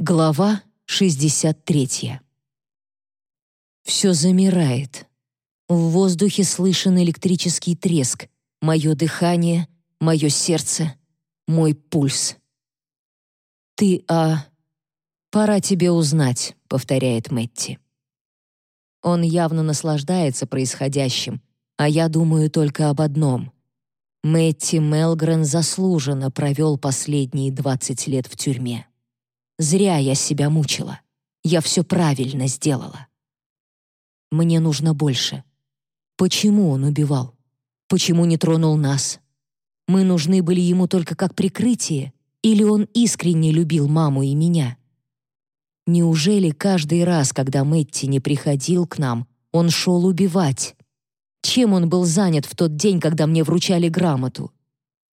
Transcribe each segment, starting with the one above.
Глава 63. Все замирает. В воздухе слышен электрический треск, мое дыхание, мое сердце, мой пульс. «Ты, а...» «Пора тебе узнать», — повторяет Мэтти. Он явно наслаждается происходящим, а я думаю только об одном. Мэтти Мелгрен заслуженно провел последние 20 лет в тюрьме. Зря я себя мучила. Я все правильно сделала. Мне нужно больше. Почему он убивал? Почему не тронул нас? Мы нужны были ему только как прикрытие, или он искренне любил маму и меня? Неужели каждый раз, когда Мэтти не приходил к нам, он шел убивать? Чем он был занят в тот день, когда мне вручали грамоту?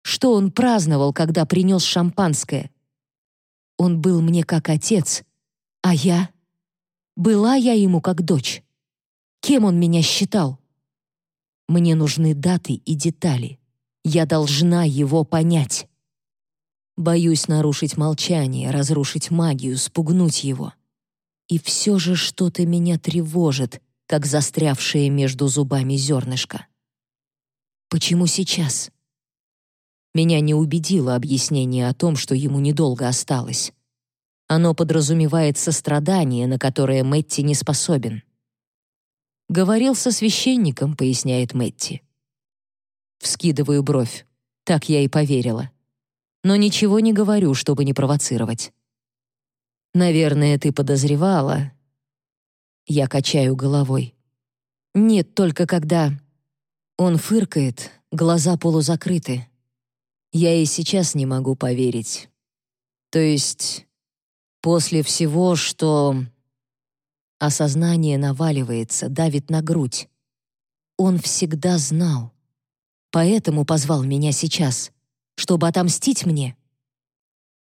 Что он праздновал, когда принес шампанское? Он был мне как отец, а я... Была я ему как дочь. Кем он меня считал? Мне нужны даты и детали. Я должна его понять. Боюсь нарушить молчание, разрушить магию, спугнуть его. И все же что-то меня тревожит, как застрявшее между зубами зернышко. Почему сейчас? Меня не убедило объяснение о том, что ему недолго осталось. Оно подразумевает сострадание, на которое Мэтти не способен. «Говорил со священником», — поясняет Мэтти. Вскидываю бровь. Так я и поверила. Но ничего не говорю, чтобы не провоцировать. «Наверное, ты подозревала». Я качаю головой. «Нет, только когда...» Он фыркает, глаза полузакрыты. Я и сейчас не могу поверить. То есть, после всего, что... Осознание наваливается, давит на грудь. Он всегда знал. Поэтому позвал меня сейчас, чтобы отомстить мне.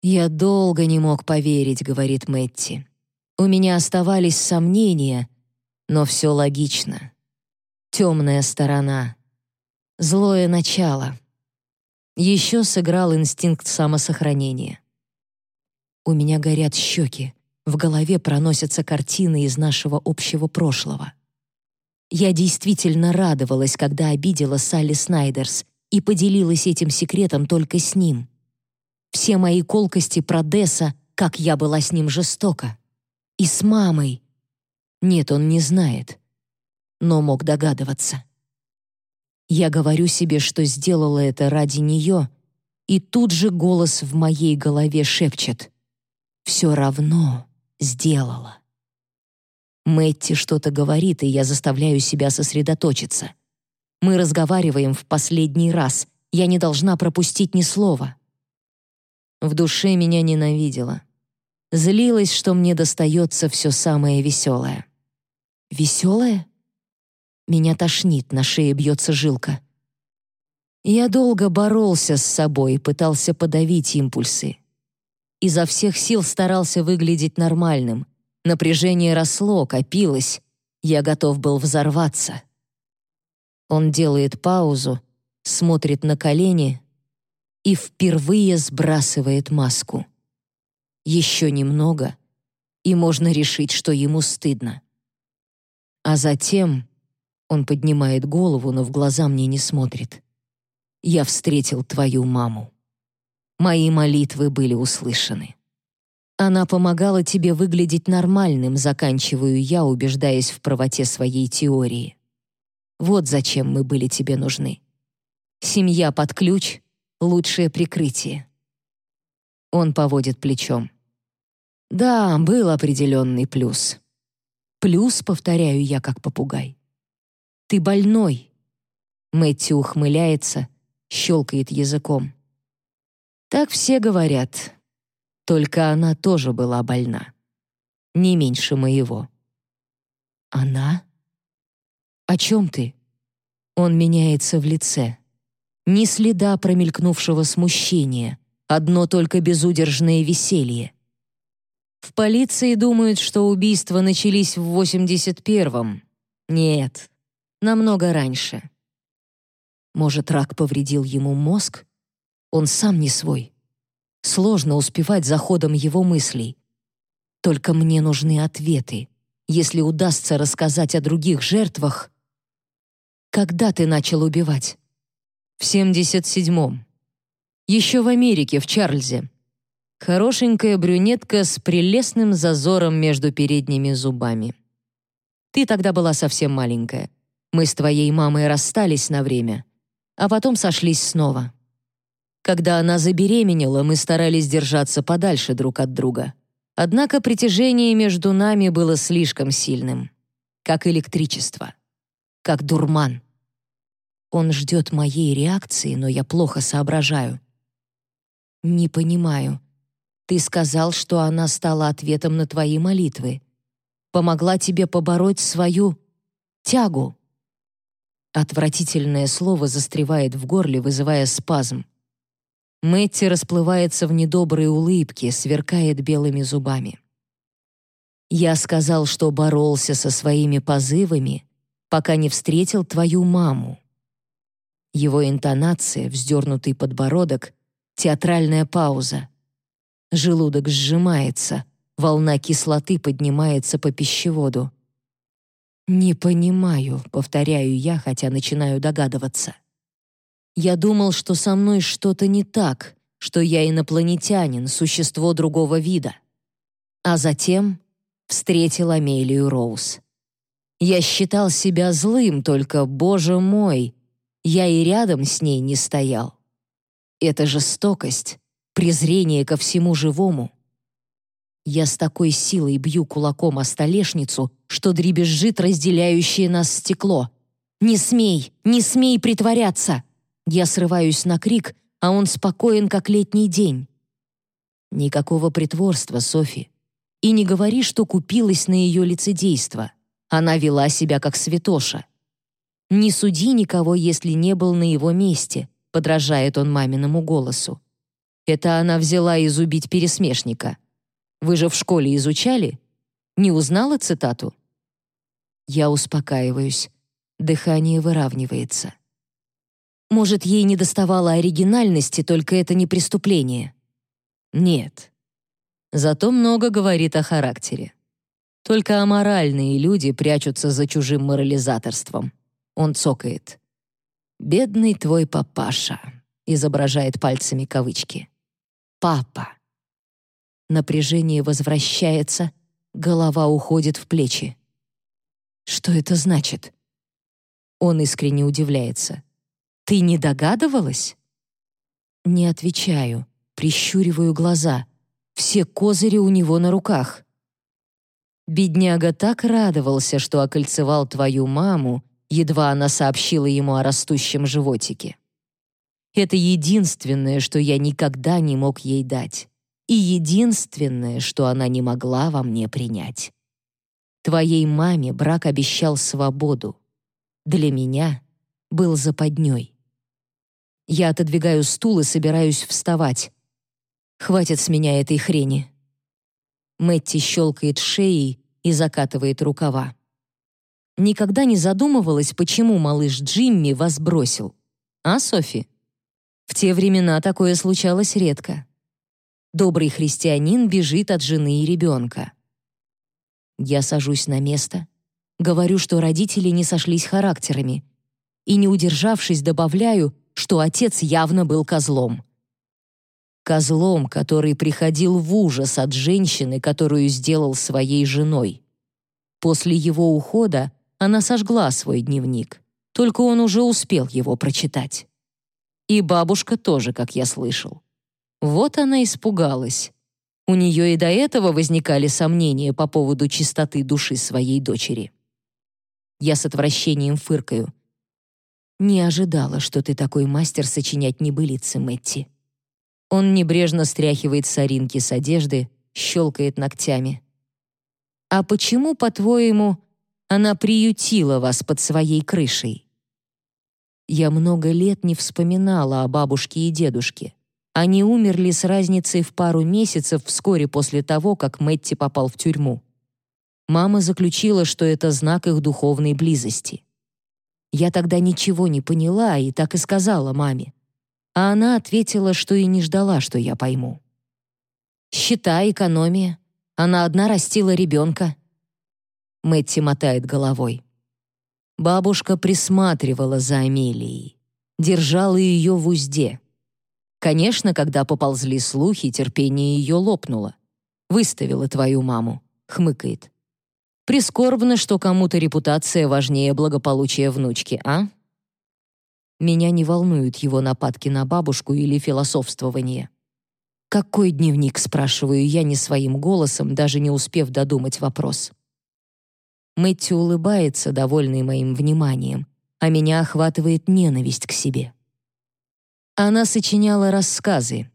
«Я долго не мог поверить», — говорит Мэтти. «У меня оставались сомнения, но все логично. Темная сторона. Злое начало. Еще сыграл инстинкт самосохранения. У меня горят щеки, в голове проносятся картины из нашего общего прошлого. Я действительно радовалась, когда обидела Салли Снайдерс и поделилась этим секретом только с ним. Все мои колкости про Десса, как я была с ним жестока. И с мамой. Нет, он не знает, но мог догадываться. Я говорю себе, что сделала это ради нее, и тут же голос в моей голове шепчет «Все равно сделала». Мэтти что-то говорит, и я заставляю себя сосредоточиться. Мы разговариваем в последний раз. Я не должна пропустить ни слова. В душе меня ненавидела. Злилась, что мне достается все самое веселое. Веселое? Меня тошнит, на шее бьется жилка. Я долго боролся с собой, пытался подавить импульсы. Изо всех сил старался выглядеть нормальным. Напряжение росло, копилось. Я готов был взорваться. Он делает паузу, смотрит на колени и впервые сбрасывает маску. Еще немного, и можно решить, что ему стыдно. А затем он поднимает голову, но в глаза мне не смотрит. «Я встретил твою маму. Мои молитвы были услышаны. Она помогала тебе выглядеть нормальным, заканчиваю я, убеждаясь в правоте своей теории. Вот зачем мы были тебе нужны. Семья под ключ — лучшее прикрытие». Он поводит плечом. «Да, был определенный плюс». «Плюс», — повторяю я, как попугай. Ты больной!» Мэтью ухмыляется, щелкает языком. Так все говорят. Только она тоже была больна. Не меньше моего. Она? О чем ты? Он меняется в лице. Ни следа промелькнувшего смущения, одно только безудержное веселье. В полиции думают, что убийства начались в 81-м. Нет, намного раньше. Может, рак повредил ему мозг? Он сам не свой. Сложно успевать за ходом его мыслей. Только мне нужны ответы. Если удастся рассказать о других жертвах... Когда ты начал убивать? В 77-м. Еще в Америке, в Чарльзе. Хорошенькая брюнетка с прелестным зазором между передними зубами. Ты тогда была совсем маленькая. Мы с твоей мамой расстались на время, а потом сошлись снова. Когда она забеременела, мы старались держаться подальше друг от друга. Однако притяжение между нами было слишком сильным. Как электричество. Как дурман. Он ждет моей реакции, но я плохо соображаю. «Не понимаю. Ты сказал, что она стала ответом на твои молитвы. Помогла тебе побороть свою тягу». Отвратительное слово застревает в горле, вызывая спазм. Мэтти расплывается в недоброй улыбке, сверкает белыми зубами. «Я сказал, что боролся со своими позывами, пока не встретил твою маму». Его интонация, вздернутый подбородок, театральная пауза. Желудок сжимается, волна кислоты поднимается по пищеводу. «Не понимаю», — повторяю я, хотя начинаю догадываться. Я думал, что со мной что-то не так, что я инопланетянин, существо другого вида. А затем встретил Амелию Роуз. Я считал себя злым, только, боже мой, я и рядом с ней не стоял. Это жестокость, презрение ко всему живому. Я с такой силой бью кулаком о столешницу, что дребезжит разделяющее нас стекло. «Не смей! Не смей притворяться!» Я срываюсь на крик, а он спокоен, как летний день. Никакого притворства, Софи. И не говори, что купилась на ее лицедейство. Она вела себя как святоша. Не суди никого, если не был на его месте, подражает он маминому голосу. Это она взяла изубить пересмешника. Вы же в школе изучали? Не узнала цитату? Я успокаиваюсь. Дыхание выравнивается. Может, ей не доставало оригинальности, только это не преступление? Нет. Зато много говорит о характере. Только аморальные люди прячутся за чужим морализаторством. Он цокает. «Бедный твой папаша», — изображает пальцами кавычки. «Папа». Напряжение возвращается, голова уходит в плечи. Что это значит? Он искренне удивляется. Ты не догадывалась? Не отвечаю, прищуриваю глаза. Все козыри у него на руках. Бедняга так радовался, что окольцевал твою маму, едва она сообщила ему о растущем животике. Это единственное, что я никогда не мог ей дать. И единственное, что она не могла во мне принять. Твоей маме брак обещал свободу. Для меня был западней. Я отодвигаю стул и собираюсь вставать. Хватит с меня этой хрени. Мэтти щелкает шеей и закатывает рукава. Никогда не задумывалась, почему малыш Джимми вас бросил. А, Софи? В те времена такое случалось редко. Добрый христианин бежит от жены и ребенка. Я сажусь на место, говорю, что родители не сошлись характерами, и, не удержавшись, добавляю, что отец явно был козлом. Козлом, который приходил в ужас от женщины, которую сделал своей женой. После его ухода она сожгла свой дневник, только он уже успел его прочитать. И бабушка тоже, как я слышал. Вот она испугалась. У нее и до этого возникали сомнения по поводу чистоты души своей дочери. Я с отвращением фыркаю — не ожидала, что ты такой мастер сочинять небылицы, Мэтти. Он небрежно стряхивает соринки с одежды, щелкает ногтями. А почему, по-твоему, она приютила вас под своей крышей? Я много лет не вспоминала о бабушке и дедушке. Они умерли с разницей в пару месяцев вскоре после того, как Мэтти попал в тюрьму. Мама заключила, что это знак их духовной близости. Я тогда ничего не поняла и так и сказала маме. А она ответила, что и не ждала, что я пойму. Счета, экономия. Она одна растила ребенка». Мэтти мотает головой. Бабушка присматривала за Амелией, держала ее в узде. Конечно, когда поползли слухи, терпение ее лопнуло. «Выставила твою маму», — хмыкает. «Прискорбно, что кому-то репутация важнее благополучия внучки, а?» Меня не волнуют его нападки на бабушку или философствование. «Какой дневник?» — спрашиваю я не своим голосом, даже не успев додумать вопрос. Мэтти улыбается, довольный моим вниманием, а меня охватывает ненависть к себе. Она сочиняла рассказы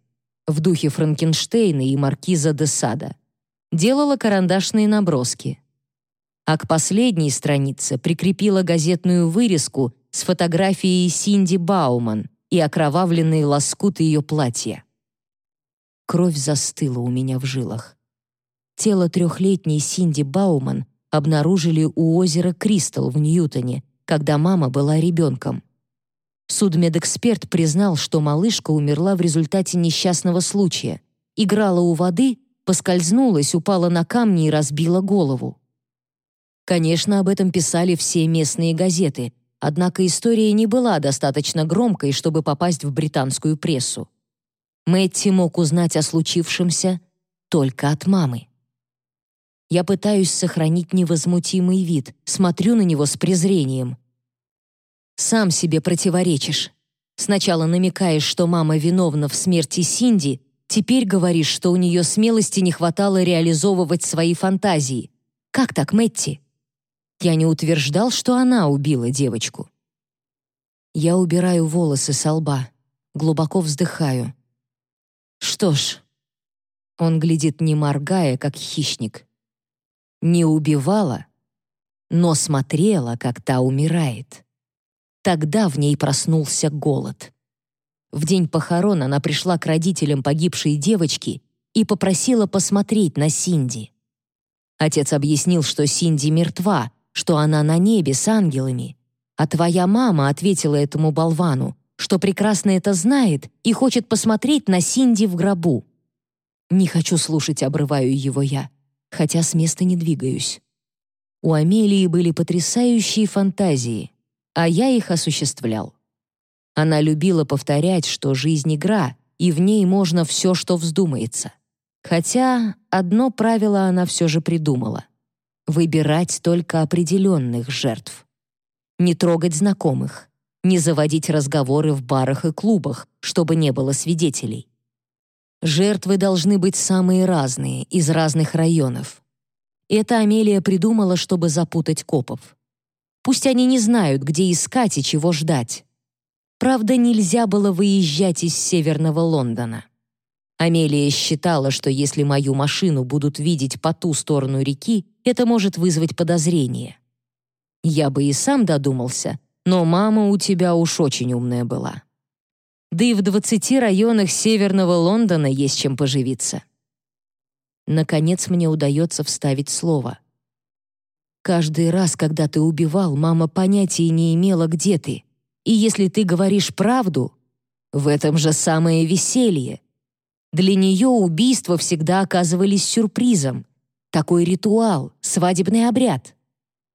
в духе Франкенштейна и маркиза де Сада. Делала карандашные наброски. А к последней странице прикрепила газетную вырезку с фотографией Синди Бауман и окровавленные лоскуты ее платья. Кровь застыла у меня в жилах. Тело трехлетней Синди Бауман обнаружили у озера Кристал в Ньютоне, когда мама была ребенком. Судмедэксперт признал, что малышка умерла в результате несчастного случая. Играла у воды, поскользнулась, упала на камни и разбила голову. Конечно, об этом писали все местные газеты, однако история не была достаточно громкой, чтобы попасть в британскую прессу. Мэтти мог узнать о случившемся только от мамы. Я пытаюсь сохранить невозмутимый вид, смотрю на него с презрением. Сам себе противоречишь. Сначала намекаешь, что мама виновна в смерти Синди, теперь говоришь, что у нее смелости не хватало реализовывать свои фантазии. Как так, Мэтти? Я не утверждал, что она убила девочку. Я убираю волосы со лба, глубоко вздыхаю. Что ж, он глядит не моргая, как хищник не убивала, но смотрела, как та умирает. Тогда в ней проснулся голод. В день похорон она пришла к родителям погибшей девочки и попросила посмотреть на Синди. Отец объяснил, что Синди мертва, что она на небе с ангелами. А твоя мама ответила этому болвану, что прекрасно это знает и хочет посмотреть на Синди в гробу. Не хочу слушать, обрываю его я хотя с места не двигаюсь. У Амелии были потрясающие фантазии, а я их осуществлял. Она любила повторять, что жизнь — игра, и в ней можно все, что вздумается. Хотя одно правило она все же придумала — выбирать только определенных жертв. Не трогать знакомых, не заводить разговоры в барах и клубах, чтобы не было свидетелей. Жертвы должны быть самые разные, из разных районов. Это Амелия придумала, чтобы запутать копов. Пусть они не знают, где искать и чего ждать. Правда, нельзя было выезжать из северного Лондона. Амелия считала, что если мою машину будут видеть по ту сторону реки, это может вызвать подозрение. Я бы и сам додумался, но мама у тебя уж очень умная была. Да и в 20 районах северного Лондона есть чем поживиться. Наконец мне удается вставить слово. Каждый раз, когда ты убивал, мама понятия не имела, где ты. И если ты говоришь правду, в этом же самое веселье. Для нее убийства всегда оказывались сюрпризом. Такой ритуал, свадебный обряд.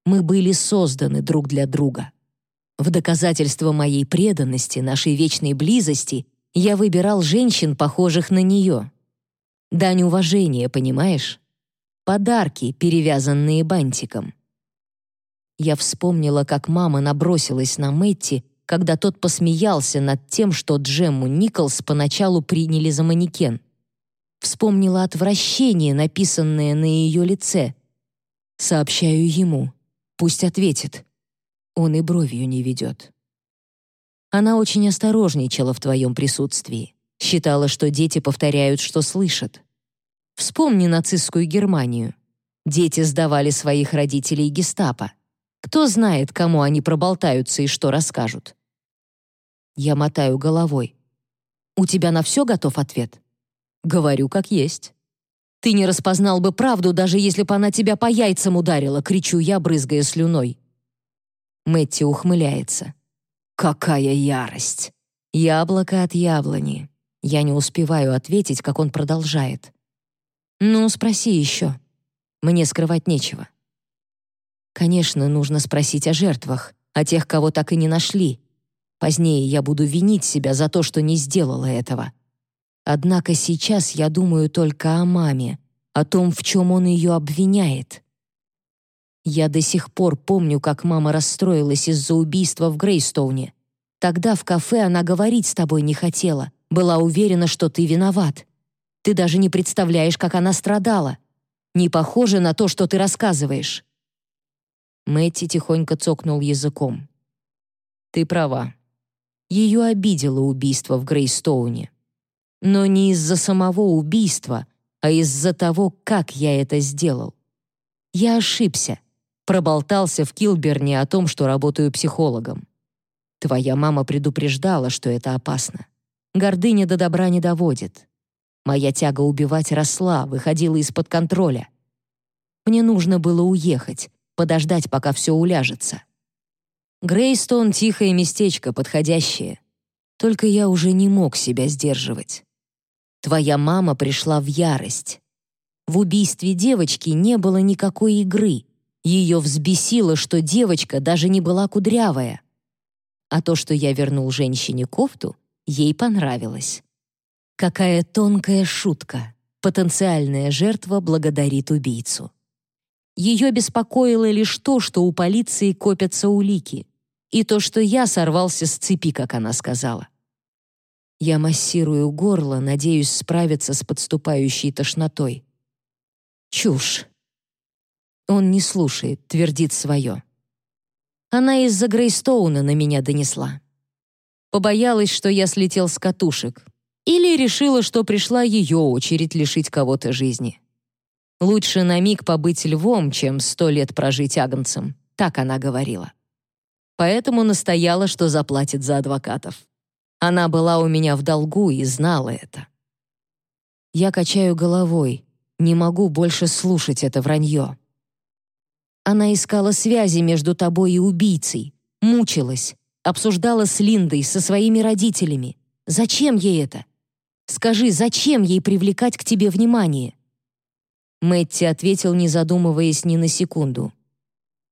Мы были созданы друг для друга. В доказательство моей преданности, нашей вечной близости, я выбирал женщин, похожих на нее. Дань уважения, понимаешь? Подарки, перевязанные бантиком. Я вспомнила, как мама набросилась на Мэтти, когда тот посмеялся над тем, что Джемму Николс поначалу приняли за манекен. Вспомнила отвращение, написанное на ее лице. Сообщаю ему. Пусть ответит. Он и бровью не ведет. Она очень осторожничала в твоем присутствии. Считала, что дети повторяют, что слышат. Вспомни нацистскую Германию. Дети сдавали своих родителей гестапо. Кто знает, кому они проболтаются и что расскажут. Я мотаю головой. «У тебя на все готов ответ?» «Говорю, как есть». «Ты не распознал бы правду, даже если бы она тебя по яйцам ударила», кричу я, брызгая слюной. Мэтти ухмыляется. «Какая ярость! Яблоко от яблони!» Я не успеваю ответить, как он продолжает. «Ну, спроси еще. Мне скрывать нечего». Конечно, нужно спросить о жертвах, о тех, кого так и не нашли. Позднее я буду винить себя за то, что не сделала этого. Однако сейчас я думаю только о маме, о том, в чем он ее обвиняет. Я до сих пор помню, как мама расстроилась из-за убийства в Грейстоуне. Тогда в кафе она говорить с тобой не хотела, была уверена, что ты виноват. Ты даже не представляешь, как она страдала. Не похоже на то, что ты рассказываешь. Мэтти тихонько цокнул языком. «Ты права. Ее обидело убийство в Грейстоуне. Но не из-за самого убийства, а из-за того, как я это сделал. Я ошибся, проболтался в Килберне о том, что работаю психологом. Твоя мама предупреждала, что это опасно. Гордыня до добра не доводит. Моя тяга убивать росла, выходила из-под контроля. Мне нужно было уехать, подождать, пока все уляжется. Грейстон — тихое местечко, подходящее. Только я уже не мог себя сдерживать. Твоя мама пришла в ярость. В убийстве девочки не было никакой игры. Ее взбесило, что девочка даже не была кудрявая. А то, что я вернул женщине кофту, ей понравилось. Какая тонкая шутка. Потенциальная жертва благодарит убийцу. Ее беспокоило лишь то, что у полиции копятся улики, и то, что я сорвался с цепи, как она сказала. Я массирую горло, надеюсь справиться с подступающей тошнотой. Чушь. Он не слушает, твердит свое. Она из-за Грейстоуна на меня донесла. Побоялась, что я слетел с катушек. Или решила, что пришла ее очередь лишить кого-то жизни. Лучше на миг побыть львом, чем сто лет прожить агнцем, так она говорила. Поэтому настояла, что заплатит за адвокатов. Она была у меня в долгу и знала это. Я качаю головой, не могу больше слушать это вранье. Она искала связи между тобой и убийцей, мучилась, обсуждала с Линдой, со своими родителями. Зачем ей это? Скажи, зачем ей привлекать к тебе внимание? Мэтти ответил, не задумываясь ни на секунду.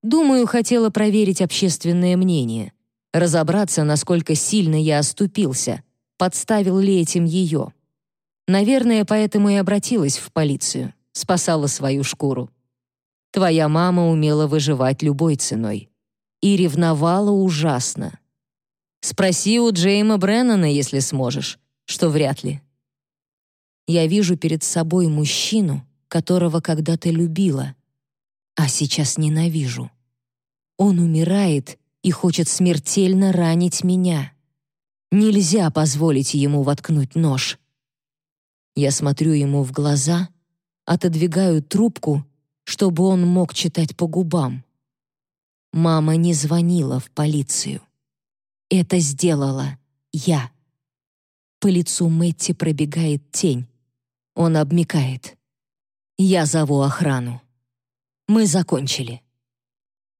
«Думаю, хотела проверить общественное мнение, разобраться, насколько сильно я оступился, подставил ли этим ее. Наверное, поэтому и обратилась в полицию, спасала свою шкуру. Твоя мама умела выживать любой ценой. И ревновала ужасно. Спроси у Джейма Бреннана, если сможешь, что вряд ли. Я вижу перед собой мужчину, которого когда-то любила, а сейчас ненавижу. Он умирает и хочет смертельно ранить меня. Нельзя позволить ему воткнуть нож. Я смотрю ему в глаза, отодвигаю трубку, чтобы он мог читать по губам. Мама не звонила в полицию. Это сделала я. По лицу Мэтти пробегает тень. Он обмикает. Я зову охрану. Мы закончили.